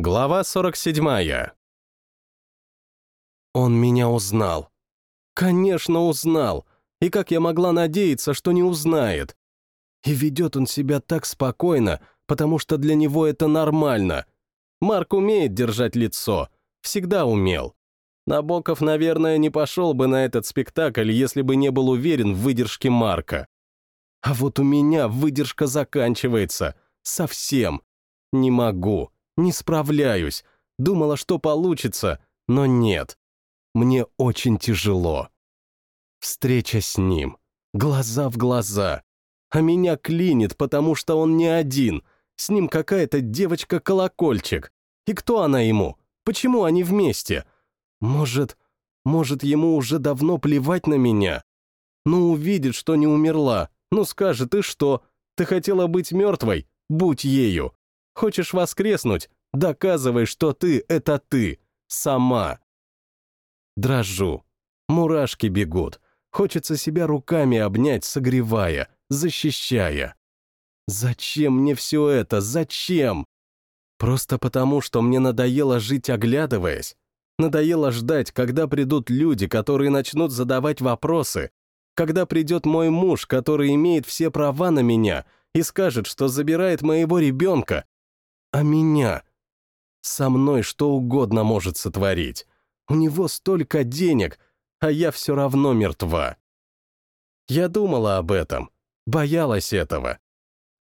Глава 47. Он меня узнал. Конечно, узнал. И как я могла надеяться, что не узнает? И ведет он себя так спокойно, потому что для него это нормально. Марк умеет держать лицо. Всегда умел. Набоков, наверное, не пошел бы на этот спектакль, если бы не был уверен в выдержке Марка. А вот у меня выдержка заканчивается. Совсем. Не могу. Не справляюсь. Думала, что получится, но нет. Мне очень тяжело. Встреча с ним. Глаза в глаза. А меня клинит, потому что он не один. С ним какая-то девочка-колокольчик. И кто она ему? Почему они вместе? Может, может, ему уже давно плевать на меня? Ну, увидит, что не умерла. Ну, скажет, и что? Ты хотела быть мертвой? Будь ею. Хочешь воскреснуть? Доказывай, что ты — это ты. Сама. Дрожу. Мурашки бегут. Хочется себя руками обнять, согревая, защищая. Зачем мне все это? Зачем? Просто потому, что мне надоело жить, оглядываясь. Надоело ждать, когда придут люди, которые начнут задавать вопросы, когда придет мой муж, который имеет все права на меня и скажет, что забирает моего ребенка, а меня. Со мной что угодно может сотворить. У него столько денег, а я все равно мертва. Я думала об этом, боялась этого.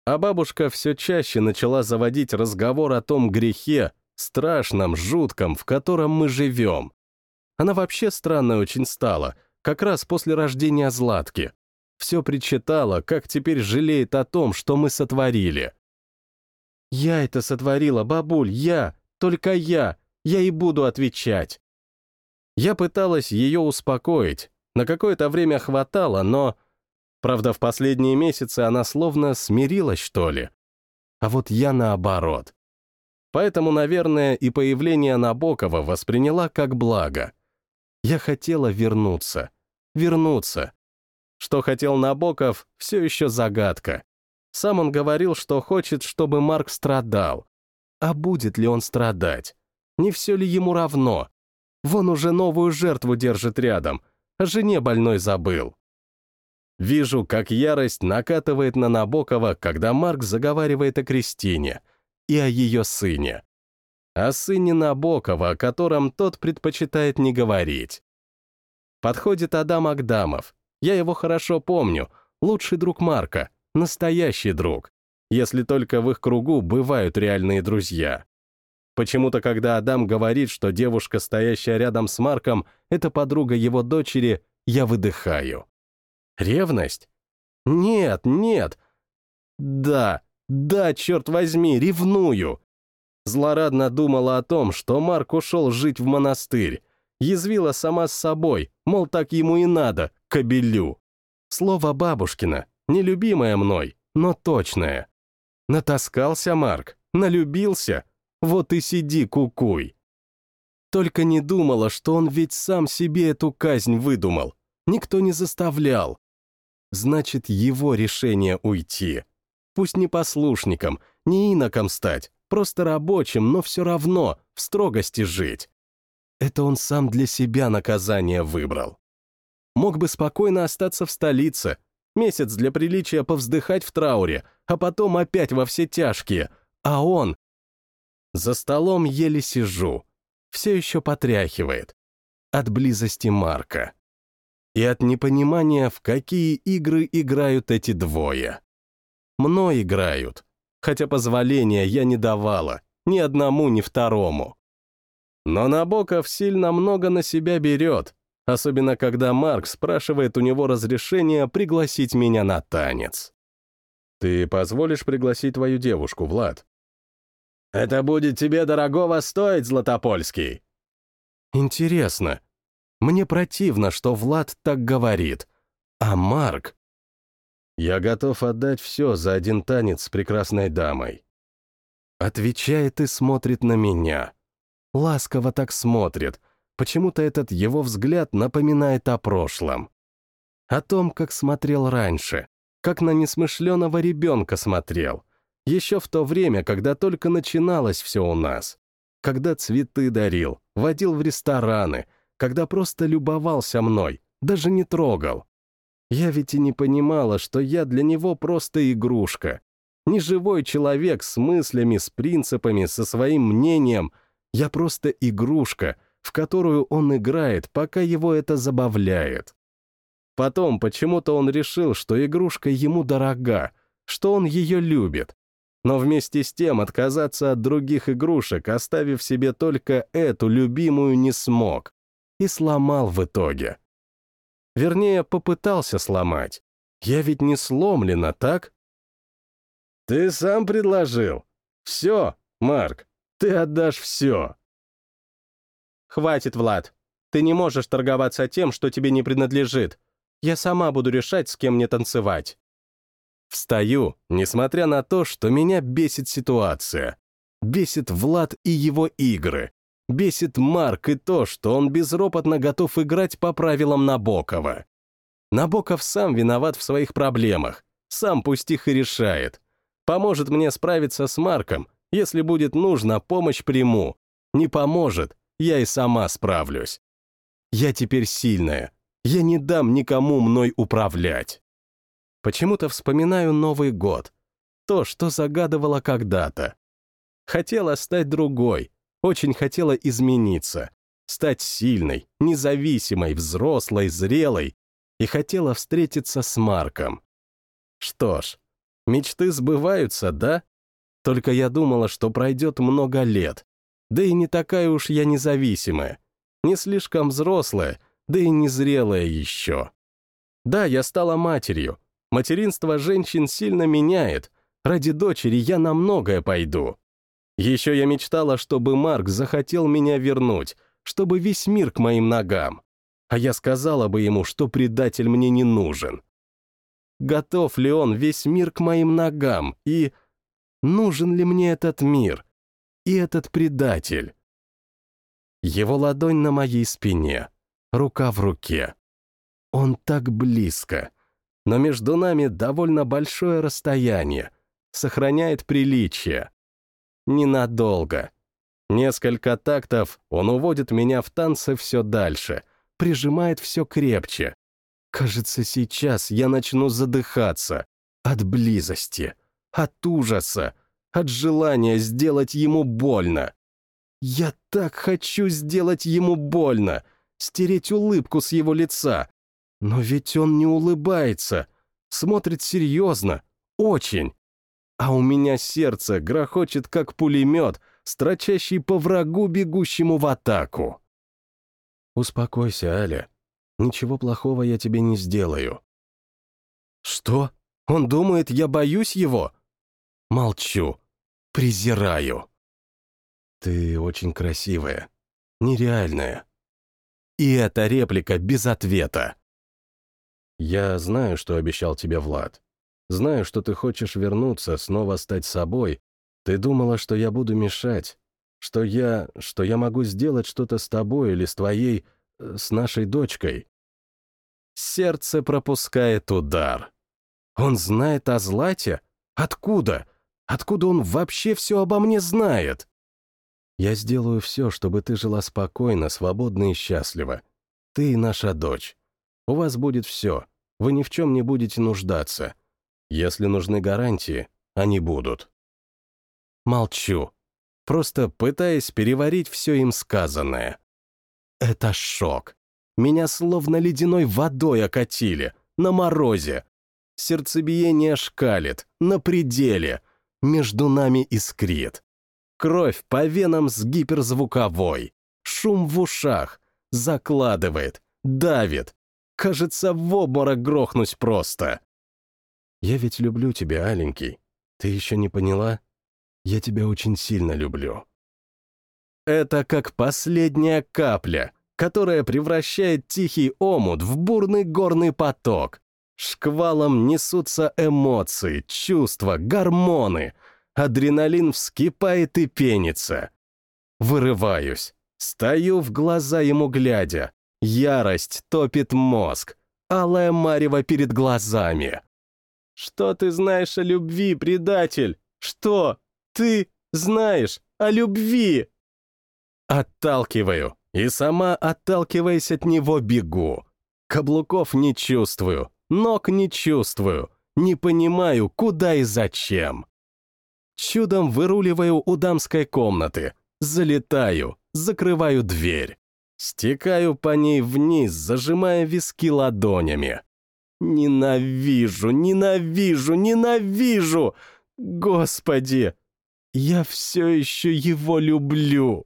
А бабушка все чаще начала заводить разговор о том грехе, страшном, жутком, в котором мы живем. Она вообще странно очень стала, как раз после рождения Златки. Все причитала, как теперь жалеет о том, что мы сотворили. «Я это сотворила, бабуль, я, только я, я и буду отвечать». Я пыталась ее успокоить, на какое-то время хватало, но... Правда, в последние месяцы она словно смирилась, что ли. А вот я наоборот. Поэтому, наверное, и появление Набокова восприняла как благо. Я хотела вернуться. Вернуться. Что хотел Набоков, все еще загадка. Сам он говорил, что хочет, чтобы Марк страдал. А будет ли он страдать? Не все ли ему равно? Вон уже новую жертву держит рядом, о жене больной забыл. Вижу, как ярость накатывает на Набокова, когда Марк заговаривает о Кристине и о ее сыне. О сыне Набокова, о котором тот предпочитает не говорить. Подходит Адам Агдамов. Я его хорошо помню, лучший друг Марка, Настоящий друг, если только в их кругу бывают реальные друзья. Почему-то, когда Адам говорит, что девушка, стоящая рядом с Марком, это подруга его дочери, я выдыхаю. Ревность? Нет, нет. Да, да, черт возьми, ревную. Злорадно думала о том, что Марк ушел жить в монастырь. Язвила сама с собой, мол, так ему и надо, кобелю. Слово бабушкина, Нелюбимая мной, но точная. Натаскался Марк, налюбился, вот и сиди кукуй. Только не думала, что он ведь сам себе эту казнь выдумал. Никто не заставлял. Значит, его решение уйти. Пусть не послушником, не иноком стать, просто рабочим, но все равно в строгости жить. Это он сам для себя наказание выбрал. Мог бы спокойно остаться в столице, Месяц для приличия повздыхать в трауре, а потом опять во все тяжкие. А он... За столом еле сижу. Все еще потряхивает. От близости Марка. И от непонимания, в какие игры играют эти двое. Мной играют. Хотя позволения я не давала. Ни одному, ни второму. Но Набоков сильно много на себя берет, особенно когда Марк спрашивает у него разрешения пригласить меня на танец. «Ты позволишь пригласить твою девушку, Влад?» «Это будет тебе дорогого стоить, Златопольский!» «Интересно. Мне противно, что Влад так говорит. А Марк...» «Я готов отдать все за один танец с прекрасной дамой». Отвечает и смотрит на меня. Ласково так смотрит — Почему-то этот его взгляд напоминает о прошлом. О том, как смотрел раньше, как на несмышленого ребенка смотрел. Еще в то время, когда только начиналось все у нас. когда цветы дарил, водил в рестораны, когда просто любовался мной, даже не трогал. Я ведь и не понимала, что я для него просто игрушка. Не живой человек с мыслями, с принципами, со своим мнением. Я просто игрушка, в которую он играет, пока его это забавляет. Потом почему-то он решил, что игрушка ему дорога, что он ее любит. Но вместе с тем отказаться от других игрушек, оставив себе только эту любимую, не смог. И сломал в итоге. Вернее, попытался сломать. Я ведь не сломлена, так? Ты сам предложил. Все, Марк, ты отдашь все. Хватит, Влад. Ты не можешь торговаться тем, что тебе не принадлежит. Я сама буду решать, с кем мне танцевать. Встаю, несмотря на то, что меня бесит ситуация. Бесит Влад и его игры. Бесит Марк и то, что он безропотно готов играть по правилам Набокова. Набоков сам виноват в своих проблемах, сам пусть их и решает. Поможет мне справиться с Марком, если будет нужно, помощь приму. Не поможет, я и сама справлюсь. Я теперь сильная, я не дам никому мной управлять. Почему-то вспоминаю Новый год, то, что загадывала когда-то. Хотела стать другой, очень хотела измениться, стать сильной, независимой, взрослой, зрелой, и хотела встретиться с Марком. Что ж, мечты сбываются, да? Только я думала, что пройдет много лет, да и не такая уж я независимая, не слишком взрослая, да и незрелая еще. Да, я стала матерью. Материнство женщин сильно меняет. Ради дочери я на многое пойду. Еще я мечтала, чтобы Марк захотел меня вернуть, чтобы весь мир к моим ногам. А я сказала бы ему, что предатель мне не нужен. Готов ли он весь мир к моим ногам? И нужен ли мне этот мир? И этот предатель? Его ладонь на моей спине, рука в руке. Он так близко, но между нами довольно большое расстояние, сохраняет приличие. Ненадолго. Несколько тактов он уводит меня в танцы все дальше, прижимает все крепче. Кажется, сейчас я начну задыхаться от близости, от ужаса, от желания сделать ему больно. Я так хочу сделать ему больно, стереть улыбку с его лица. Но ведь он не улыбается, смотрит серьезно, очень. А у меня сердце грохочет, как пулемет, строчащий по врагу, бегущему в атаку. Успокойся, Аля. Ничего плохого я тебе не сделаю. Что? Он думает, я боюсь его? Молчу. Презираю. Ты очень красивая. Нереальная. И эта реплика без ответа. Я знаю, что обещал тебе Влад. Знаю, что ты хочешь вернуться, снова стать собой. Ты думала, что я буду мешать, что я... что я могу сделать что-то с тобой или с твоей... Э, с нашей дочкой. Сердце пропускает удар. Он знает о Злате? Откуда? Откуда он вообще все обо мне знает? Я сделаю все, чтобы ты жила спокойно, свободно и счастливо. Ты и наша дочь. У вас будет все. Вы ни в чем не будете нуждаться. Если нужны гарантии, они будут. Молчу, просто пытаясь переварить все им сказанное. Это шок. Меня словно ледяной водой окатили, на морозе. Сердцебиение шкалит, на пределе. Между нами искрит. Кровь по венам с гиперзвуковой. Шум в ушах. Закладывает, давит. Кажется, в обморок грохнусь просто. Я ведь люблю тебя, аленький. Ты еще не поняла? Я тебя очень сильно люблю. Это как последняя капля, которая превращает тихий омут в бурный горный поток. Шквалом несутся эмоции, чувства, гормоны. Адреналин вскипает и пенится. Вырываюсь. Стою в глаза ему глядя. Ярость топит мозг. Алая марево перед глазами. «Что ты знаешь о любви, предатель? Что ты знаешь о любви?» Отталкиваю, и сама, отталкиваясь от него, бегу. Каблуков не чувствую, ног не чувствую, не понимаю, куда и зачем. Чудом выруливаю у дамской комнаты, залетаю, закрываю дверь. Стекаю по ней вниз, зажимая виски ладонями. Ненавижу, ненавижу, ненавижу! Господи! Я все еще его люблю.